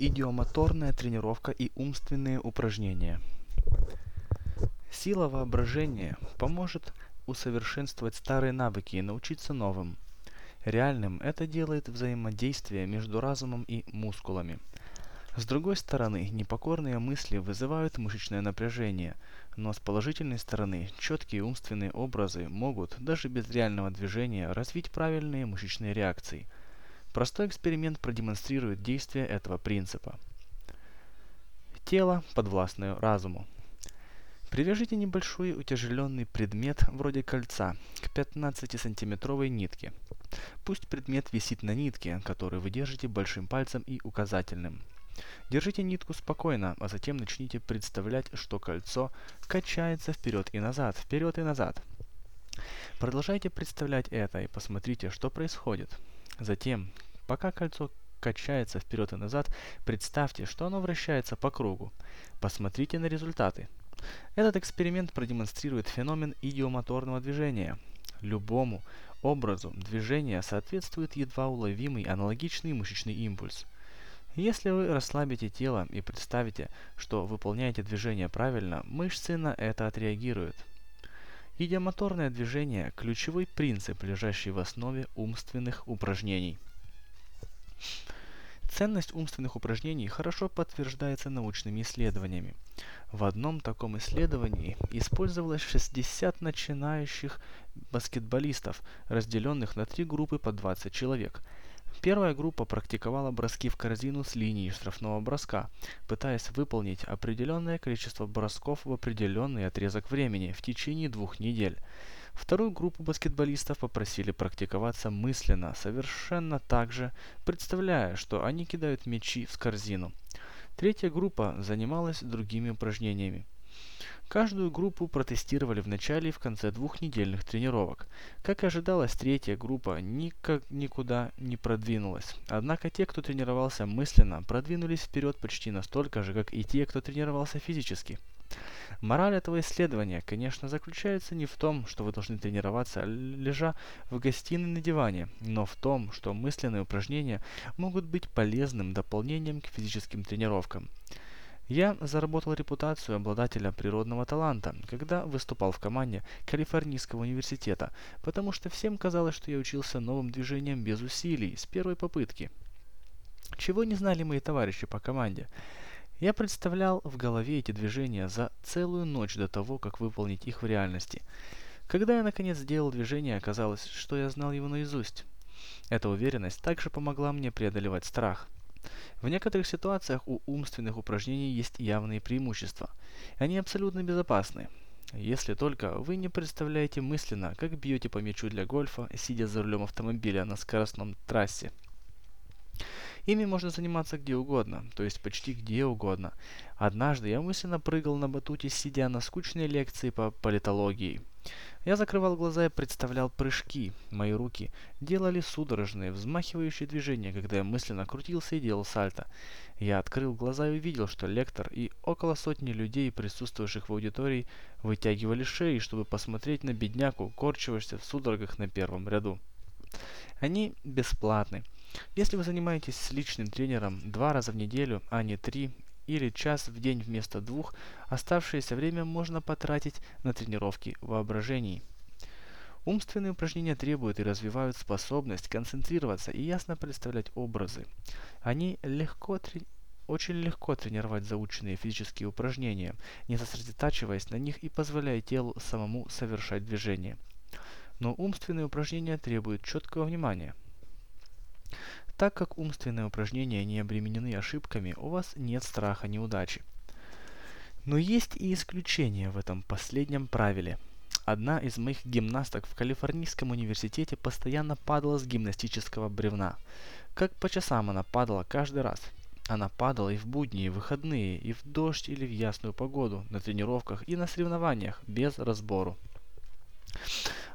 Идиомоторная тренировка и умственные упражнения. Сила воображения поможет усовершенствовать старые навыки и научиться новым. Реальным это делает взаимодействие между разумом и мускулами. С другой стороны, непокорные мысли вызывают мышечное напряжение, но с положительной стороны, четкие умственные образы могут, даже без реального движения, развить правильные мышечные реакции. Простой эксперимент продемонстрирует действие этого принципа. Тело, подвластное разуму. Привяжите небольшой утяжеленный предмет, вроде кольца, к 15-сантиметровой нитке. Пусть предмет висит на нитке, которую вы держите большим пальцем и указательным. Держите нитку спокойно, а затем начните представлять, что кольцо качается вперед и назад, вперед и назад. Продолжайте представлять это и посмотрите, что происходит. Затем, пока кольцо качается вперед и назад, представьте, что оно вращается по кругу. Посмотрите на результаты. Этот эксперимент продемонстрирует феномен идиомоторного движения. Любому образу движения соответствует едва уловимый аналогичный мышечный импульс. Если вы расслабите тело и представите, что выполняете движение правильно, мышцы на это отреагируют. Идиомоторное движение – ключевой принцип, лежащий в основе умственных упражнений. Ценность умственных упражнений хорошо подтверждается научными исследованиями. В одном таком исследовании использовалось 60 начинающих баскетболистов, разделенных на три группы по 20 человек. Первая группа практиковала броски в корзину с линии штрафного броска, пытаясь выполнить определенное количество бросков в определенный отрезок времени в течение двух недель. Вторую группу баскетболистов попросили практиковаться мысленно, совершенно так же, представляя, что они кидают мячи в корзину. Третья группа занималась другими упражнениями. Каждую группу протестировали в начале и в конце двухнедельных тренировок. Как и ожидалось, третья группа никак никуда не продвинулась. Однако те, кто тренировался мысленно, продвинулись вперед почти настолько же, как и те, кто тренировался физически. Мораль этого исследования, конечно, заключается не в том, что вы должны тренироваться, лежа в гостиной на диване, но в том, что мысленные упражнения могут быть полезным дополнением к физическим тренировкам. Я заработал репутацию обладателя природного таланта, когда выступал в команде Калифорнийского университета, потому что всем казалось, что я учился новым движениям без усилий, с первой попытки. Чего не знали мои товарищи по команде? Я представлял в голове эти движения за целую ночь до того, как выполнить их в реальности. Когда я наконец сделал движение, оказалось, что я знал его наизусть. Эта уверенность также помогла мне преодолевать страх. В некоторых ситуациях у умственных упражнений есть явные преимущества. Они абсолютно безопасны. Если только вы не представляете мысленно, как бьете по мячу для гольфа, сидя за рулем автомобиля на скоростном трассе. Ими можно заниматься где угодно, то есть почти где угодно. Однажды я мысленно прыгал на батуте, сидя на скучной лекции по политологии. Я закрывал глаза и представлял прыжки. Мои руки делали судорожные, взмахивающие движения, когда я мысленно крутился и делал сальто. Я открыл глаза и увидел, что лектор и около сотни людей, присутствующих в аудитории, вытягивали шеи, чтобы посмотреть на бедняку, корчившегося в судорогах на первом ряду. Они бесплатны. Если вы занимаетесь с личным тренером два раза в неделю, а не три или час в день вместо двух, оставшееся время можно потратить на тренировки воображений. Умственные упражнения требуют и развивают способность концентрироваться и ясно представлять образы. Они легко очень легко тренировать заученные физические упражнения, не сосредотачиваясь на них и позволяя телу самому совершать движения. Но умственные упражнения требуют четкого внимания – так как умственные упражнения не обременены ошибками, у вас нет страха неудачи. Но есть и исключения в этом последнем правиле. Одна из моих гимнасток в Калифорнийском университете постоянно падала с гимнастического бревна. Как по часам она падала каждый раз. Она падала и в будни, и в выходные, и в дождь или в ясную погоду, на тренировках и на соревнованиях, без разбору.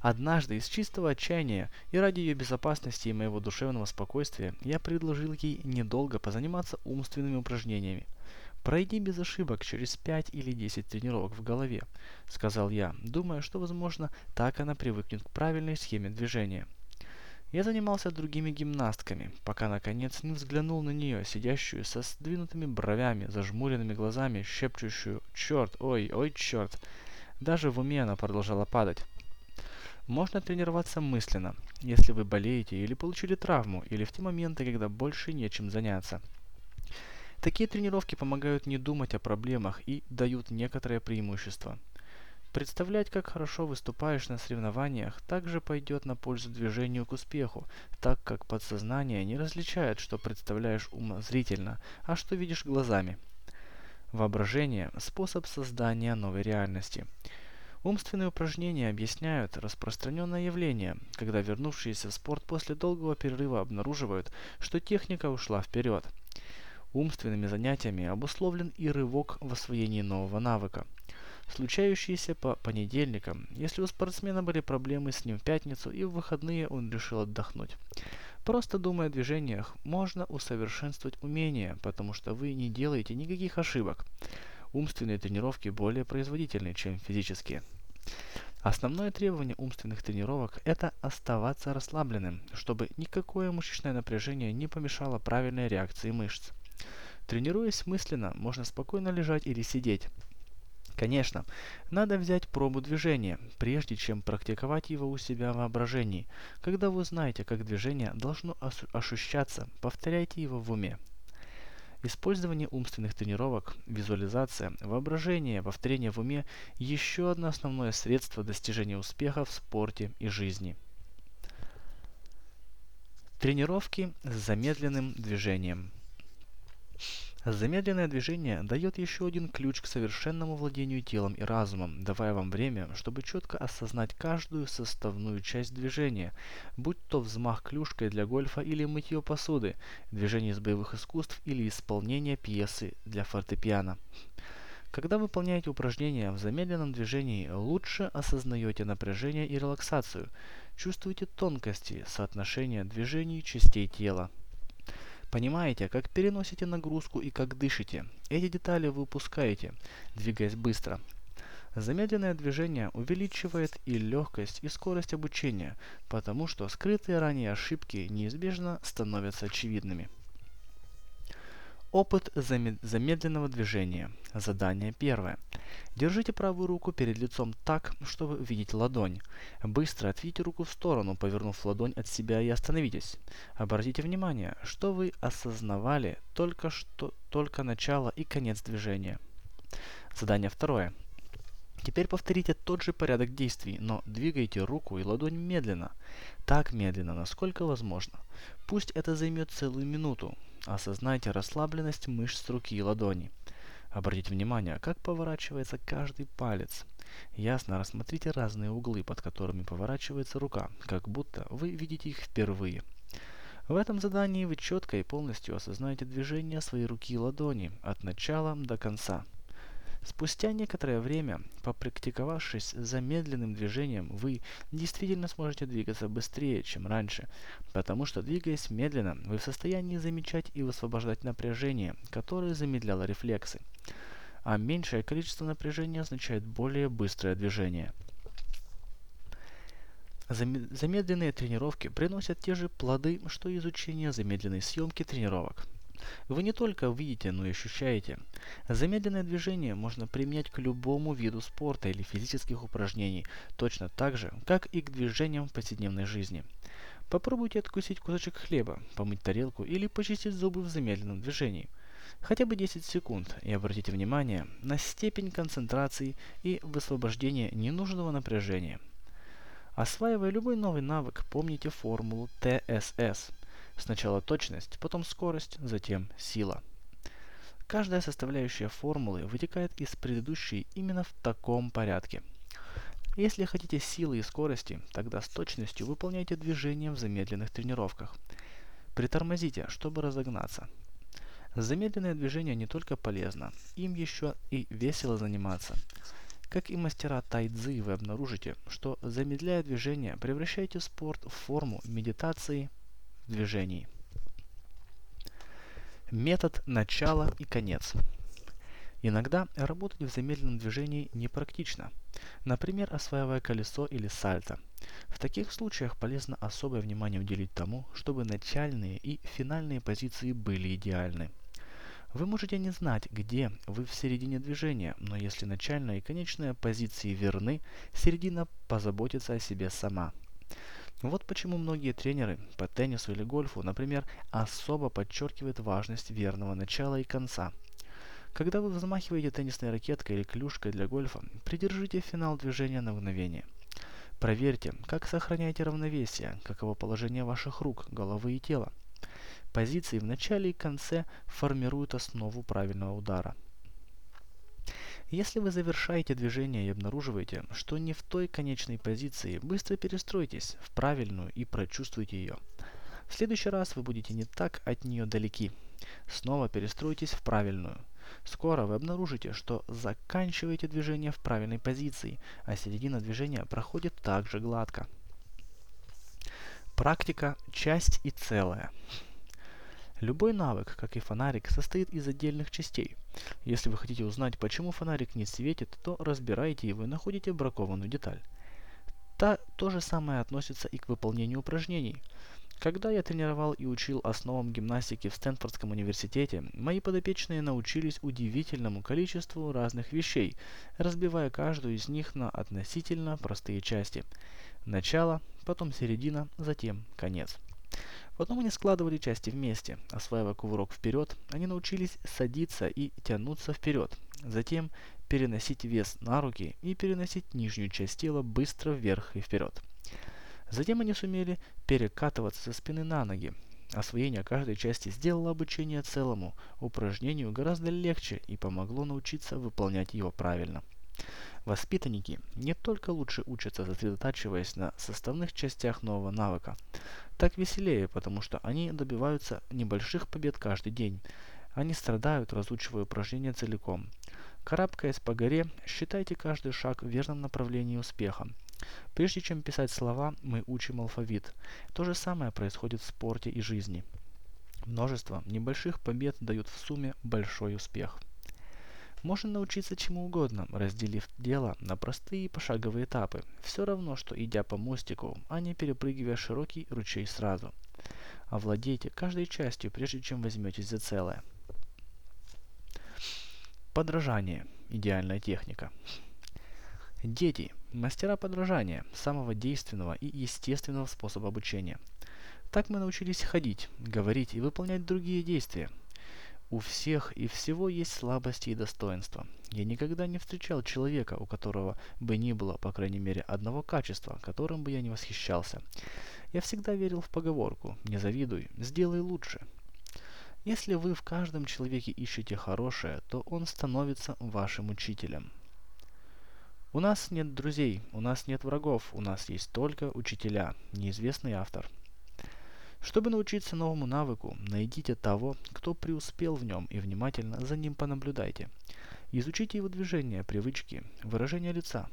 Однажды из чистого отчаяния и ради ее безопасности и моего душевного спокойствия я предложил ей недолго позаниматься умственными упражнениями. «Пройди без ошибок через 5 или 10 тренировок в голове», — сказал я, думая, что, возможно, так она привыкнет к правильной схеме движения. Я занимался другими гимнастками, пока наконец не взглянул на нее, сидящую со сдвинутыми бровями, зажмуренными глазами, шепчущую «Черт! Ой! Ой, черт!». Даже в уме она продолжала падать. Можно тренироваться мысленно, если вы болеете или получили травму, или в те моменты, когда больше нечем заняться. Такие тренировки помогают не думать о проблемах и дают некоторое преимущество. Представлять, как хорошо выступаешь на соревнованиях, также пойдет на пользу движению к успеху, так как подсознание не различает, что представляешь умозрительно, а что видишь глазами. Воображение – способ создания новой реальности – Умственные упражнения объясняют распространенное явление, когда вернувшиеся в спорт после долгого перерыва обнаруживают, что техника ушла вперед. Умственными занятиями обусловлен и рывок в освоении нового навыка. Случающийся по понедельникам, если у спортсмена были проблемы с ним в пятницу и в выходные он решил отдохнуть. Просто думая о движениях, можно усовершенствовать умения, потому что вы не делаете никаких ошибок умственные тренировки более производительны, чем физические. Основное требование умственных тренировок – это оставаться расслабленным, чтобы никакое мышечное напряжение не помешало правильной реакции мышц. Тренируясь мысленно, можно спокойно лежать или сидеть. Конечно, надо взять пробу движения, прежде чем практиковать его у себя в воображении. Когда вы знаете, как движение должно ощущаться, повторяйте его в уме. Использование умственных тренировок, визуализация, воображение, повторение в уме – еще одно основное средство достижения успеха в спорте и жизни. Тренировки с замедленным движением – Замедленное движение дает еще один ключ к совершенному владению телом и разумом, давая вам время, чтобы четко осознать каждую составную часть движения, будь то взмах клюшкой для гольфа или мытье посуды, движение из боевых искусств или исполнение пьесы для фортепиано. Когда выполняете упражнения в замедленном движении, лучше осознаете напряжение и релаксацию, чувствуете тонкости соотношения движений частей тела. Понимаете, как переносите нагрузку и как дышите. Эти детали вы упускаете, двигаясь быстро. Замедленное движение увеличивает и легкость, и скорость обучения, потому что скрытые ранее ошибки неизбежно становятся очевидными. Опыт замедленного движения. Задание первое. Держите правую руку перед лицом так, чтобы видеть ладонь. Быстро отведите руку в сторону, повернув ладонь от себя и остановитесь. Обратите внимание, что вы осознавали только что только начало и конец движения. Задание второе. Теперь повторите тот же порядок действий, но двигайте руку и ладонь медленно. Так медленно, насколько возможно. Пусть это займет целую минуту. Осознайте расслабленность мышц руки и ладони. Обратите внимание, как поворачивается каждый палец. Ясно рассмотрите разные углы, под которыми поворачивается рука, как будто вы видите их впервые. В этом задании вы четко и полностью осознаете движение своей руки и ладони от начала до конца. Спустя некоторое время, попрактиковавшись замедленным движением, вы действительно сможете двигаться быстрее, чем раньше, потому что двигаясь медленно, вы в состоянии замечать и высвобождать напряжение, которое замедляло рефлексы. А меньшее количество напряжения означает более быстрое движение. Замедленные тренировки приносят те же плоды, что изучение замедленной съемки тренировок. Вы не только видите, но и ощущаете. Замедленное движение можно применять к любому виду спорта или физических упражнений, точно так же, как и к движениям в повседневной жизни. Попробуйте откусить кусочек хлеба, помыть тарелку или почистить зубы в замедленном движении. Хотя бы 10 секунд и обратите внимание на степень концентрации и высвобождения ненужного напряжения. Осваивая любой новый навык, помните формулу ТСС – Сначала точность, потом скорость, затем сила. Каждая составляющая формулы вытекает из предыдущей именно в таком порядке. Если хотите силы и скорости, тогда с точностью выполняйте движения в замедленных тренировках. Притормозите, чтобы разогнаться. Замедленное движение не только полезно, им еще и весело заниматься. Как и мастера тайцзы, вы обнаружите, что замедляя движение, превращаете спорт в форму медитации, движений. Метод начала и конец. Иногда работать в замедленном движении непрактично. например, осваивая колесо или сальто. В таких случаях полезно особое внимание уделить тому, чтобы начальные и финальные позиции были идеальны. Вы можете не знать, где вы в середине движения, но если начальная и конечная позиции верны, середина позаботится о себе сама. Вот почему многие тренеры по теннису или гольфу, например, особо подчеркивают важность верного начала и конца. Когда вы взмахиваете теннисной ракеткой или клюшкой для гольфа, придержите финал движения на мгновение. Проверьте, как сохраняете равновесие, каково положение ваших рук, головы и тела. Позиции в начале и конце формируют основу правильного удара. Если вы завершаете движение и обнаруживаете, что не в той конечной позиции, быстро перестройтесь в правильную и прочувствуйте ее. В следующий раз вы будете не так от нее далеки. Снова перестройтесь в правильную. Скоро вы обнаружите, что заканчиваете движение в правильной позиции, а середина движения проходит также гладко. Практика – часть и целое. Любой навык, как и фонарик, состоит из отдельных частей. Если вы хотите узнать, почему фонарик не светит, то разбираете его и находите бракованную деталь. Та, то же самое относится и к выполнению упражнений. Когда я тренировал и учил основам гимнастики в Стэнфордском университете, мои подопечные научились удивительному количеству разных вещей, разбивая каждую из них на относительно простые части. Начало, потом середина, затем конец. Потом они складывали части вместе. Осваивая кувырок вперед, они научились садиться и тянуться вперед. Затем переносить вес на руки и переносить нижнюю часть тела быстро вверх и вперед. Затем они сумели перекатываться со спины на ноги. Освоение каждой части сделало обучение целому упражнению гораздо легче и помогло научиться выполнять его правильно. Воспитанники не только лучше учатся, сосредотачиваясь на составных частях нового навыка. Так веселее, потому что они добиваются небольших побед каждый день. Они страдают, разучивая упражнения целиком. Карабкаясь по горе, считайте каждый шаг в верном направлении успеха. Прежде чем писать слова, мы учим алфавит. То же самое происходит в спорте и жизни. Множество небольших побед дают в сумме большой успех. Можно научиться чему угодно, разделив дело на простые пошаговые этапы. Все равно, что идя по мостику, а не перепрыгивая широкий ручей сразу. Овладейте каждой частью, прежде чем возьметесь за целое. Подражание. Идеальная техника. Дети – мастера подражания, самого действенного и естественного способа обучения. Так мы научились ходить, говорить и выполнять другие действия – у всех и всего есть слабости и достоинства. Я никогда не встречал человека, у которого бы не было, по крайней мере, одного качества, которым бы я не восхищался. Я всегда верил в поговорку «Не завидуй, сделай лучше». Если вы в каждом человеке ищете хорошее, то он становится вашим учителем. У нас нет друзей, у нас нет врагов, у нас есть только учителя, неизвестный автор – чтобы научиться новому навыку, найдите того, кто преуспел в нем и внимательно за ним понаблюдайте. Изучите его движения, привычки, выражение лица.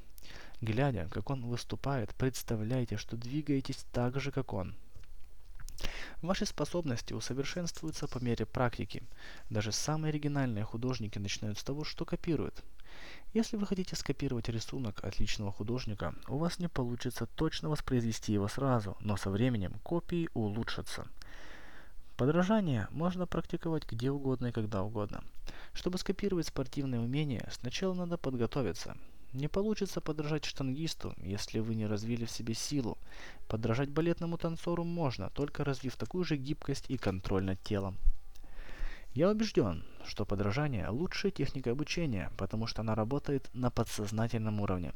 Глядя, как он выступает, представляйте, что двигаетесь так же, как он. Ваши способности усовершенствуются по мере практики. Даже самые оригинальные художники начинают с того, что копируют. Если вы хотите скопировать рисунок отличного художника, у вас не получится точно воспроизвести его сразу, но со временем копии улучшатся. Подражание можно практиковать где угодно и когда угодно. Чтобы скопировать спортивные умения, сначала надо подготовиться. Не получится подражать штангисту, если вы не развили в себе силу. Подражать балетному танцору можно, только развив такую же гибкость и контроль над телом. Я убежден, что подражание – лучшая техника обучения, потому что она работает на подсознательном уровне.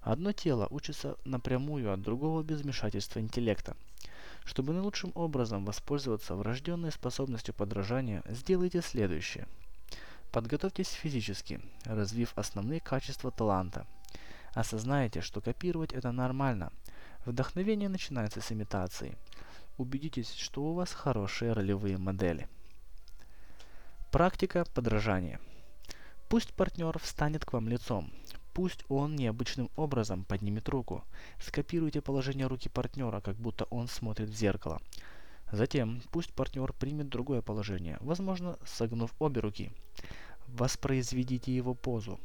Одно тело учится напрямую от другого без вмешательства интеллекта. Чтобы наилучшим образом воспользоваться врожденной способностью подражания, сделайте следующее. Подготовьтесь физически, развив основные качества таланта. Осознайте, что копировать это нормально. Вдохновение начинается с имитации. Убедитесь, что у вас хорошие ролевые модели. Практика подражания. Пусть партнер встанет к вам лицом. Пусть он необычным образом поднимет руку. Скопируйте положение руки партнера, как будто он смотрит в зеркало. Затем пусть партнер примет другое положение, возможно, согнув обе руки. Воспроизведите его позу.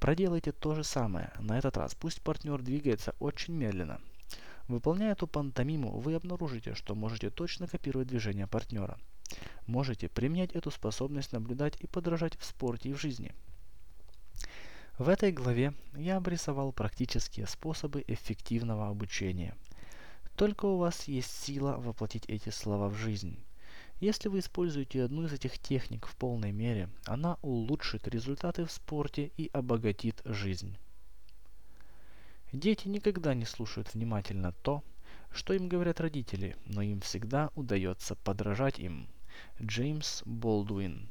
Проделайте то же самое. На этот раз пусть партнер двигается очень медленно. Выполняя эту пантомиму, вы обнаружите, что можете точно копировать движения партнера. Можете применять эту способность наблюдать и подражать в спорте и в жизни. В этой главе я обрисовал практические способы эффективного обучения. Только у вас есть сила воплотить эти слова в жизнь. Если вы используете одну из этих техник в полной мере, она улучшит результаты в спорте и обогатит жизнь. Дети никогда не слушают внимательно то, что им говорят родители, но им всегда удается подражать им. Джеймс Болдуин